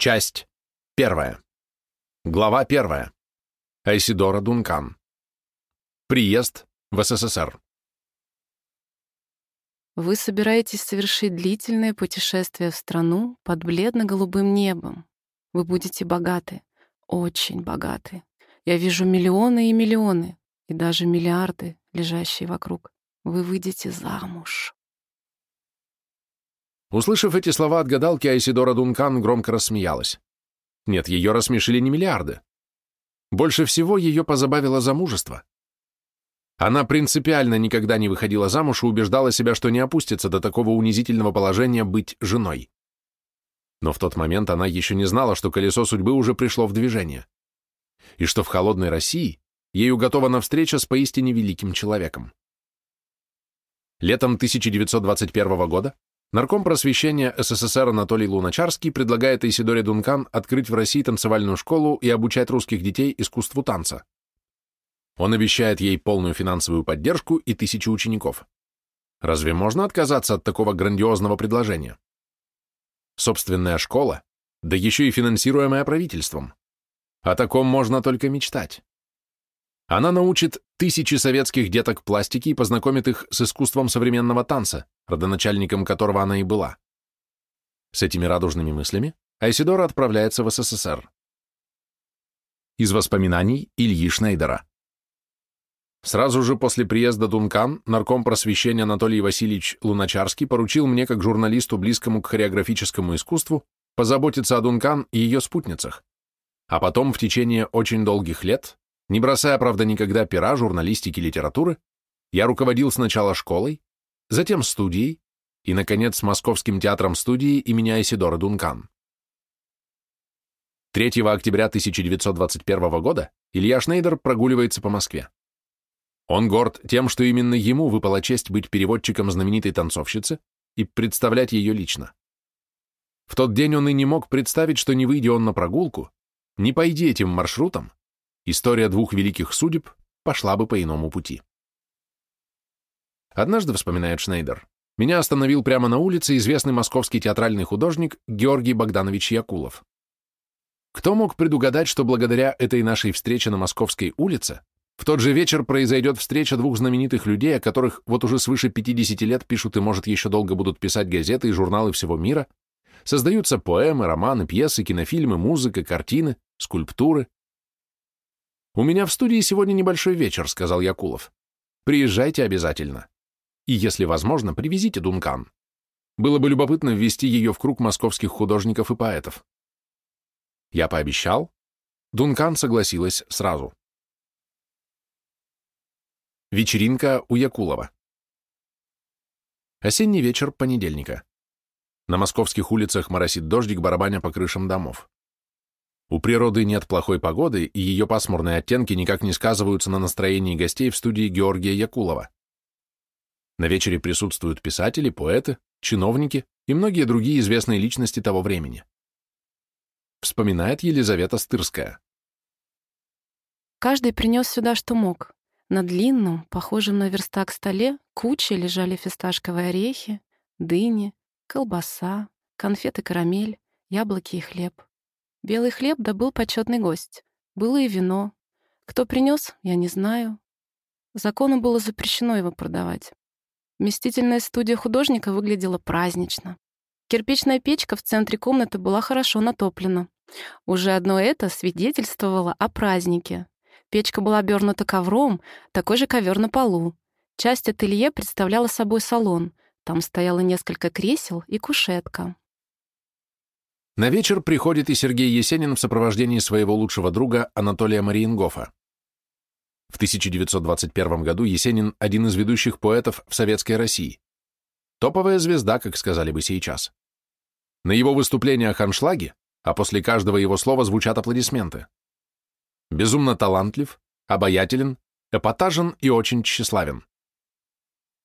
Часть первая. Глава первая. Айсидора Дункан. Приезд в СССР. Вы собираетесь совершить длительное путешествие в страну под бледно-голубым небом. Вы будете богаты, очень богаты. Я вижу миллионы и миллионы, и даже миллиарды, лежащие вокруг. Вы выйдете замуж. Услышав эти слова от гадалки, Айсидора Дункан громко рассмеялась. Нет, ее рассмешили не миллиарды. Больше всего ее позабавило замужество. Она принципиально никогда не выходила замуж и убеждала себя, что не опустится до такого унизительного положения быть женой. Но в тот момент она еще не знала, что колесо судьбы уже пришло в движение, и что в холодной России ей уготована встреча с поистине великим человеком. Летом 1921 года Нарком просвещения СССР Анатолий Луначарский предлагает Исидоре Дункан открыть в России танцевальную школу и обучать русских детей искусству танца. Он обещает ей полную финансовую поддержку и тысячи учеников. Разве можно отказаться от такого грандиозного предложения? Собственная школа, да еще и финансируемая правительством. О таком можно только мечтать. Она научит тысячи советских деток пластики и познакомит их с искусством современного танца, родоначальником которого она и была. С этими радужными мыслями Айсидора отправляется в СССР. Из воспоминаний Ильи Шнейдера. Сразу же после приезда Дункан нарком просвещения Анатолий Васильевич Луначарский поручил мне, как журналисту, близкому к хореографическому искусству, позаботиться о Дункан и ее спутницах, а потом в течение очень долгих лет не бросая, правда, никогда пера, журналистики, литературы, я руководил сначала школой, затем студией и, наконец, Московским театром студии имени Айсидора Дункан. 3 октября 1921 года Илья Шнейдер прогуливается по Москве. Он горд тем, что именно ему выпала честь быть переводчиком знаменитой танцовщицы и представлять ее лично. В тот день он и не мог представить, что не выйдя он на прогулку, не пойди этим маршрутом, история двух великих судеб пошла бы по иному пути. Однажды, вспоминает Шнейдер, меня остановил прямо на улице известный московский театральный художник Георгий Богданович Якулов. Кто мог предугадать, что благодаря этой нашей встрече на Московской улице в тот же вечер произойдет встреча двух знаменитых людей, о которых вот уже свыше 50 лет пишут и, может, еще долго будут писать газеты и журналы всего мира, создаются поэмы, романы, пьесы, кинофильмы, музыка, картины, скульптуры, «У меня в студии сегодня небольшой вечер», — сказал Якулов. «Приезжайте обязательно. И, если возможно, привезите Дункан. Было бы любопытно ввести ее в круг московских художников и поэтов». Я пообещал. Дункан согласилась сразу. Вечеринка у Якулова. Осенний вечер понедельника. На московских улицах моросит дождик, барабаня по крышам домов. У природы нет плохой погоды, и ее пасмурные оттенки никак не сказываются на настроении гостей в студии Георгия Якулова. На вечере присутствуют писатели, поэты, чиновники и многие другие известные личности того времени. Вспоминает Елизавета Стырская. Каждый принес сюда, что мог. На длинном, похожем на верстак столе, кучей лежали фисташковые орехи, дыни, колбаса, конфеты карамель, яблоки и хлеб. Белый хлеб добыл почетный гость. Было и вино. Кто принес, я не знаю. Закону было запрещено его продавать. Вместительная студия художника выглядела празднично. Кирпичная печка в центре комнаты была хорошо натоплена. Уже одно это свидетельствовало о празднике. Печка была обернута ковром, такой же ковер на полу. Часть ателье представляла собой салон. Там стояло несколько кресел и кушетка. На вечер приходит и Сергей Есенин в сопровождении своего лучшего друга Анатолия Мариенгофа. В 1921 году Есенин – один из ведущих поэтов в Советской России. Топовая звезда, как сказали бы сейчас. На его выступлениях аншлаги, а после каждого его слова звучат аплодисменты. Безумно талантлив, обаятелен, эпатажен и очень тщеславен.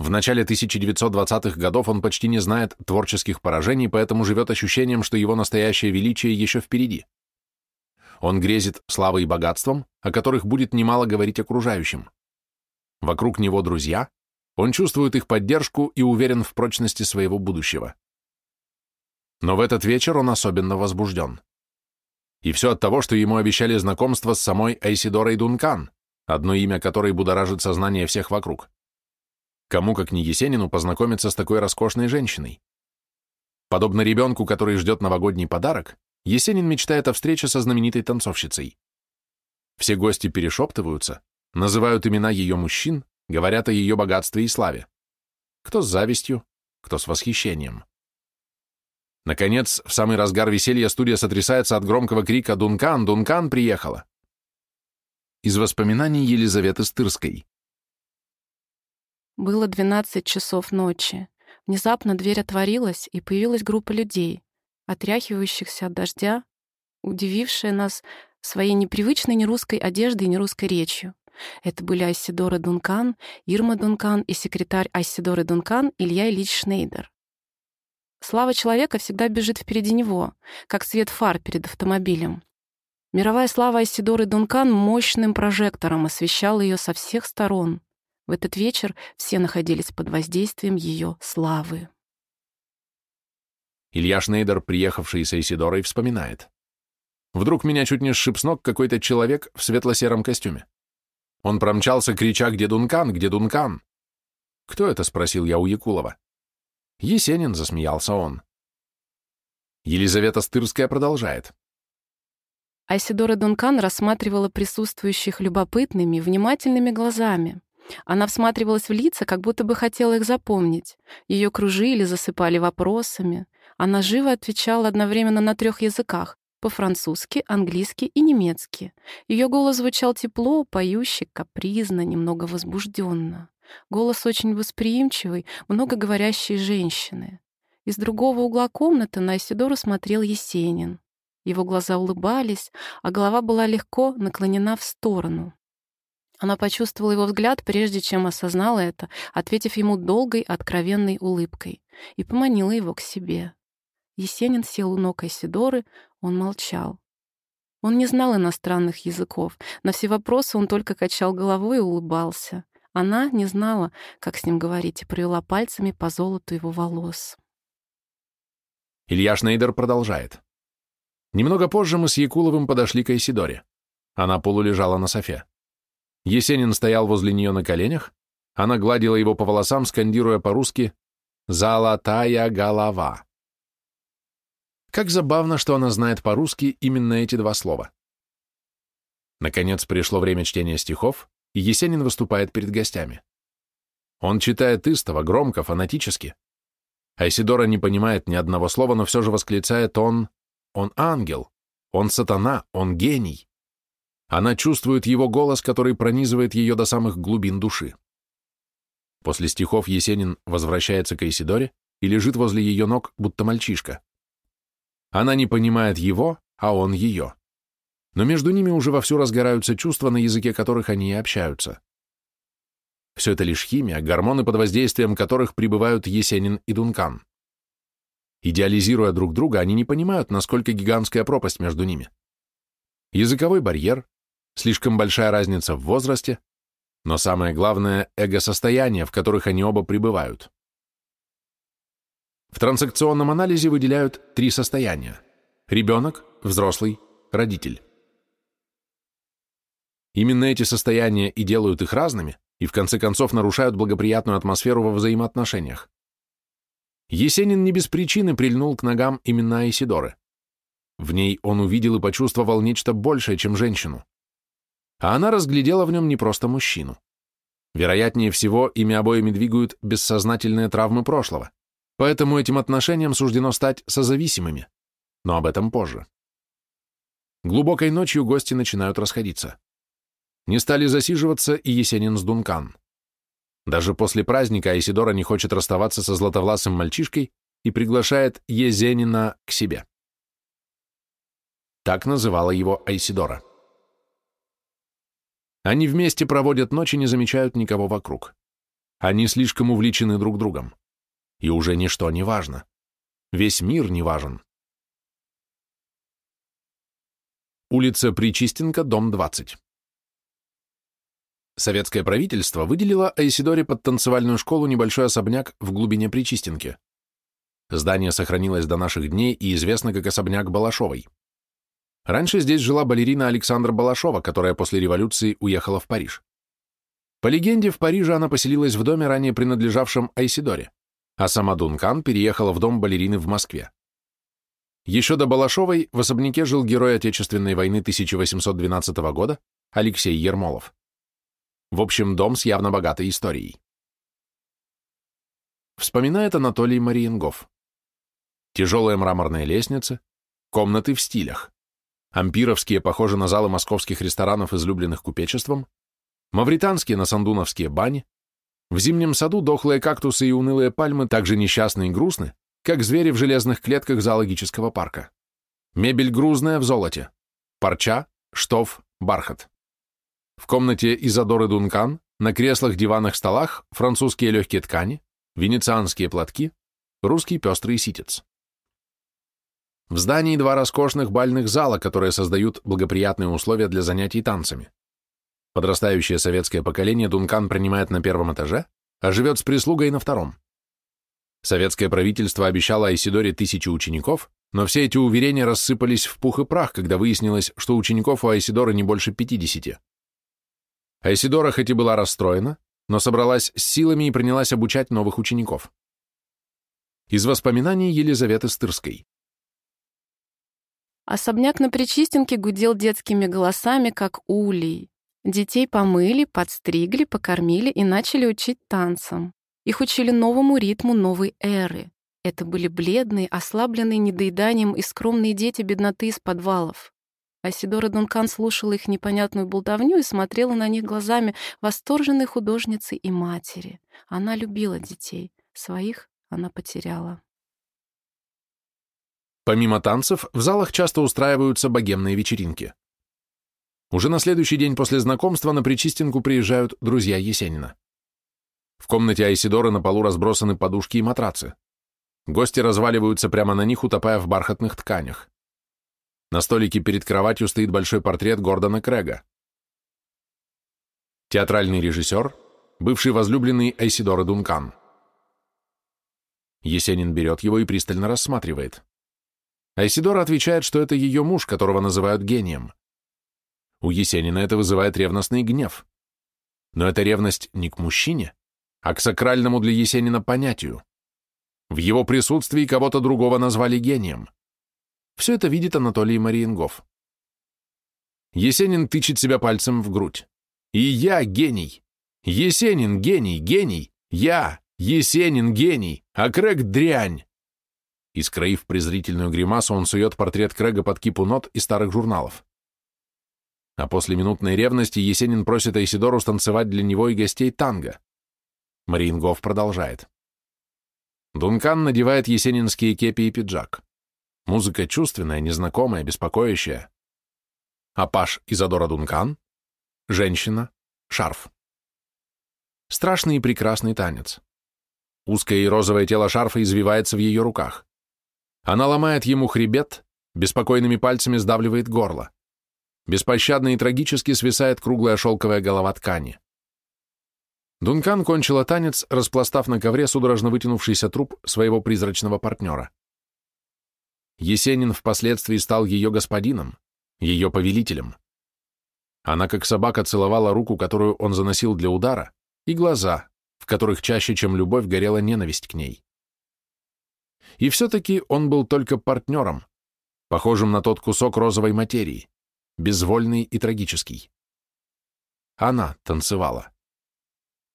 В начале 1920-х годов он почти не знает творческих поражений, поэтому живет ощущением, что его настоящее величие еще впереди. Он грезит славой и богатством, о которых будет немало говорить окружающим. Вокруг него друзья, он чувствует их поддержку и уверен в прочности своего будущего. Но в этот вечер он особенно возбужден. И все от того, что ему обещали знакомство с самой Айсидорой Дункан, одно имя которой будоражит сознание всех вокруг. Кому, как не Есенину, познакомиться с такой роскошной женщиной? Подобно ребенку, который ждет новогодний подарок, Есенин мечтает о встрече со знаменитой танцовщицей. Все гости перешептываются, называют имена ее мужчин, говорят о ее богатстве и славе. Кто с завистью, кто с восхищением. Наконец, в самый разгар веселья студия сотрясается от громкого крика «Дункан! Дункан приехала!» Из воспоминаний Елизаветы Стырской. Было 12 часов ночи. Внезапно дверь отворилась, и появилась группа людей, отряхивающихся от дождя, удивившая нас своей непривычной нерусской одеждой и нерусской речью. Это были Айсидора Дункан, Ирма Дункан и секретарь Айсидоры Дункан Илья Ильич Шнейдер. Слава человека всегда бежит впереди него, как свет фар перед автомобилем. Мировая слава Айсидоры Дункан мощным прожектором освещала ее со всех сторон. В этот вечер все находились под воздействием ее славы. Илья Шнейдер, приехавший с Айсидорой, вспоминает. Вдруг меня чуть не сшиб с ног какой-то человек в светло-сером костюме. Он промчался, крича «Где Дункан? Где Дункан?» «Кто это?» — спросил я у Якулова. «Есенин», — засмеялся он. Елизавета Стырская продолжает. Айсидора Дункан рассматривала присутствующих любопытными, внимательными глазами. Она всматривалась в лица, как будто бы хотела их запомнить. Ее кружили, засыпали вопросами. Она живо отвечала одновременно на трех языках — по-французски, английски и немецки. Ее голос звучал тепло, поюще, капризно, немного возбужденно. Голос очень восприимчивый, много говорящей женщины. Из другого угла комнаты на Исидору смотрел Есенин. Его глаза улыбались, а голова была легко наклонена в сторону. Она почувствовала его взгляд, прежде чем осознала это, ответив ему долгой, откровенной улыбкой, и поманила его к себе. Есенин сел у ног Айсидоры, он молчал. Он не знал иностранных языков, на все вопросы он только качал головой и улыбался. Она не знала, как с ним говорить, и провела пальцами по золоту его волос. Илья Шнейдер продолжает. Немного позже мы с Якуловым подошли к Айсидоре. Она полулежала на софе. Есенин стоял возле нее на коленях, она гладила его по волосам, скандируя по-русски «Золотая голова». Как забавно, что она знает по-русски именно эти два слова. Наконец пришло время чтения стихов, и Есенин выступает перед гостями. Он читает истово, громко, фанатически. Айсидора не понимает ни одного слова, но все же восклицает он «Он ангел», «Он сатана», «Он гений». Она чувствует его голос, который пронизывает ее до самых глубин души. После стихов Есенин возвращается к Исидоре и лежит возле ее ног, будто мальчишка. Она не понимает его, а он ее. Но между ними уже вовсю разгораются чувства, на языке которых они и общаются. Все это лишь химия, гормоны, под воздействием которых пребывают Есенин и Дункан. Идеализируя друг друга, они не понимают, насколько гигантская пропасть между ними. Языковой барьер, слишком большая разница в возрасте, но самое главное — эго-состояние, в которых они оба пребывают. В транзакционном анализе выделяют три состояния – ребенок, взрослый, родитель. Именно эти состояния и делают их разными, и в конце концов нарушают благоприятную атмосферу во взаимоотношениях. Есенин не без причины прильнул к ногам именно Айсидоры. В ней он увидел и почувствовал нечто большее, чем женщину а она разглядела в нем не просто мужчину. Вероятнее всего, ими обоими двигают бессознательные травмы прошлого, поэтому этим отношениям суждено стать созависимыми, но об этом позже. Глубокой ночью гости начинают расходиться. Не стали засиживаться и Есенин с Дункан. Даже после праздника Айсидора не хочет расставаться со златовласым мальчишкой и приглашает Езенина к себе. Так называла его Айсидора. Они вместе проводят ночь и не замечают никого вокруг. Они слишком увлечены друг другом. И уже ничто не важно. Весь мир не важен. Улица Причистенко, дом 20. Советское правительство выделило Айсидоре под танцевальную школу небольшой особняк в глубине Причистенки. Здание сохранилось до наших дней и известно как особняк Балашовой. Раньше здесь жила балерина Александра Балашова, которая после революции уехала в Париж. По легенде, в Париже она поселилась в доме, ранее принадлежавшем Айсидоре, а сама Дункан переехала в дом балерины в Москве. Еще до Балашовой в особняке жил герой Отечественной войны 1812 года Алексей Ермолов. В общем, дом с явно богатой историей. Вспоминает Анатолий Мариенгов. Тяжелая мраморная лестница, комнаты в стилях. Ампировские похожи на залы московских ресторанов, излюбленных купечеством, мавританские на сандуновские бани, в зимнем саду дохлые кактусы и унылые пальмы так же несчастны и грустны, как звери в железных клетках зоологического парка. Мебель грузная в золоте. Парча, штоф, бархат. В комнате Изодоры Дункан на креслах, диванах, столах французские легкие ткани, венецианские платки, русский пестрый ситец. В здании два роскошных бальных зала, которые создают благоприятные условия для занятий танцами. Подрастающее советское поколение Дункан принимает на первом этаже, а живет с прислугой на втором. Советское правительство обещало Айсидоре тысячи учеников, но все эти уверения рассыпались в пух и прах, когда выяснилось, что учеников у Айсидора не больше 50. Айсидора хоть и была расстроена, но собралась с силами и принялась обучать новых учеников. Из воспоминаний Елизаветы Стырской. Особняк на Причистенке гудел детскими голосами, как улей. Детей помыли, подстригли, покормили и начали учить танцам. Их учили новому ритму новой эры. Это были бледные, ослабленные недоеданием и скромные дети бедноты из подвалов. Асидора Дункан слушала их непонятную болтовню и смотрела на них глазами восторженной художницы и матери. Она любила детей, своих она потеряла. Помимо танцев, в залах часто устраиваются богемные вечеринки. Уже на следующий день после знакомства на Причистинку приезжают друзья Есенина. В комнате Айсидоры на полу разбросаны подушки и матрацы. Гости разваливаются прямо на них, утопая в бархатных тканях. На столике перед кроватью стоит большой портрет Гордона Крэга. Театральный режиссер, бывший возлюбленный Айсидоры Дункан. Есенин берет его и пристально рассматривает. Айсидора отвечает, что это ее муж, которого называют гением. У Есенина это вызывает ревностный гнев. Но эта ревность не к мужчине, а к сакральному для Есенина понятию. В его присутствии кого-то другого назвали гением. Все это видит Анатолий Мариенгов. Есенин тычет себя пальцем в грудь. И я гений. Есенин гений, гений. Я, Есенин гений, а Крэг дрянь. И, скроив презрительную гримасу, он сует портрет Крэга под кипу нот и старых журналов. А после минутной ревности Есенин просит Айсидору станцевать для него и гостей танго. Мариенгов продолжает. Дункан надевает есенинские кепи и пиджак. Музыка чувственная, незнакомая, беспокоящая. А Паш Изодора Дункан — женщина, шарф. Страшный и прекрасный танец. Узкое и розовое тело шарфа извивается в ее руках. Она ломает ему хребет, беспокойными пальцами сдавливает горло. Беспощадно и трагически свисает круглая шелковая голова ткани. Дункан кончила танец, распластав на ковре судорожно вытянувшийся труп своего призрачного партнера. Есенин впоследствии стал ее господином, ее повелителем. Она, как собака, целовала руку, которую он заносил для удара, и глаза, в которых чаще, чем любовь, горела ненависть к ней. И все-таки он был только партнером, похожим на тот кусок розовой материи, безвольный и трагический. Она танцевала.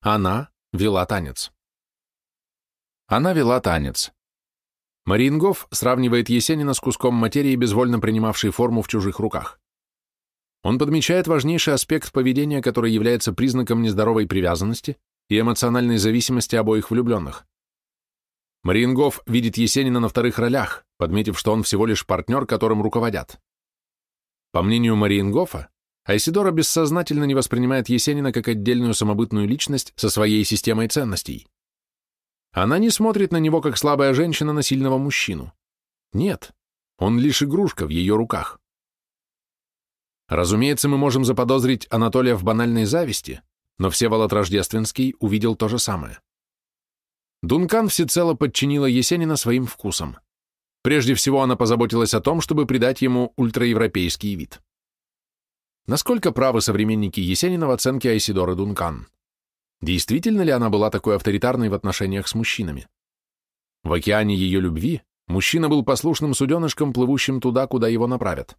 Она вела танец. Она вела танец. Мариенгоф сравнивает Есенина с куском материи, безвольно принимавшей форму в чужих руках. Он подмечает важнейший аспект поведения, который является признаком нездоровой привязанности и эмоциональной зависимости обоих влюбленных. Мариенгоф видит Есенина на вторых ролях, подметив, что он всего лишь партнер, которым руководят. По мнению Мариенгофа, Айсидора бессознательно не воспринимает Есенина как отдельную самобытную личность со своей системой ценностей. Она не смотрит на него как слабая женщина на сильного мужчину. Нет, он лишь игрушка в ее руках. Разумеется, мы можем заподозрить Анатолия в банальной зависти, но Всеволод Рождественский увидел то же самое. Дункан всецело подчинила Есенина своим вкусам. Прежде всего она позаботилась о том, чтобы придать ему ультраевропейский вид. Насколько правы современники Есенина в оценке Айсидоры Дункан? Действительно ли она была такой авторитарной в отношениях с мужчинами? В океане ее любви мужчина был послушным суденышком, плывущим туда, куда его направят.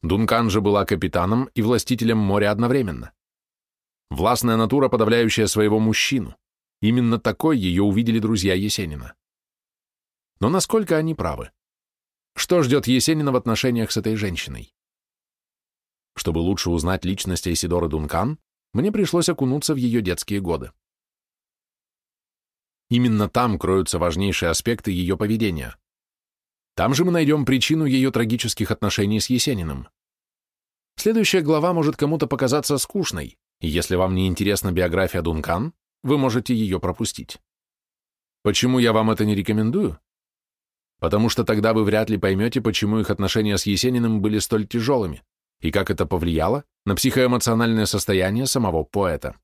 Дункан же была капитаном и властителем моря одновременно. Властная натура, подавляющая своего мужчину. Именно такой ее увидели друзья Есенина. Но насколько они правы? Что ждет Есенина в отношениях с этой женщиной? Чтобы лучше узнать личность Айсидоры Дункан, мне пришлось окунуться в ее детские годы. Именно там кроются важнейшие аспекты ее поведения. Там же мы найдем причину ее трагических отношений с Есениным. Следующая глава может кому-то показаться скучной, и если вам не интересна биография Дункан, вы можете ее пропустить. Почему я вам это не рекомендую? Потому что тогда вы вряд ли поймете, почему их отношения с Есениным были столь тяжелыми, и как это повлияло на психоэмоциональное состояние самого поэта.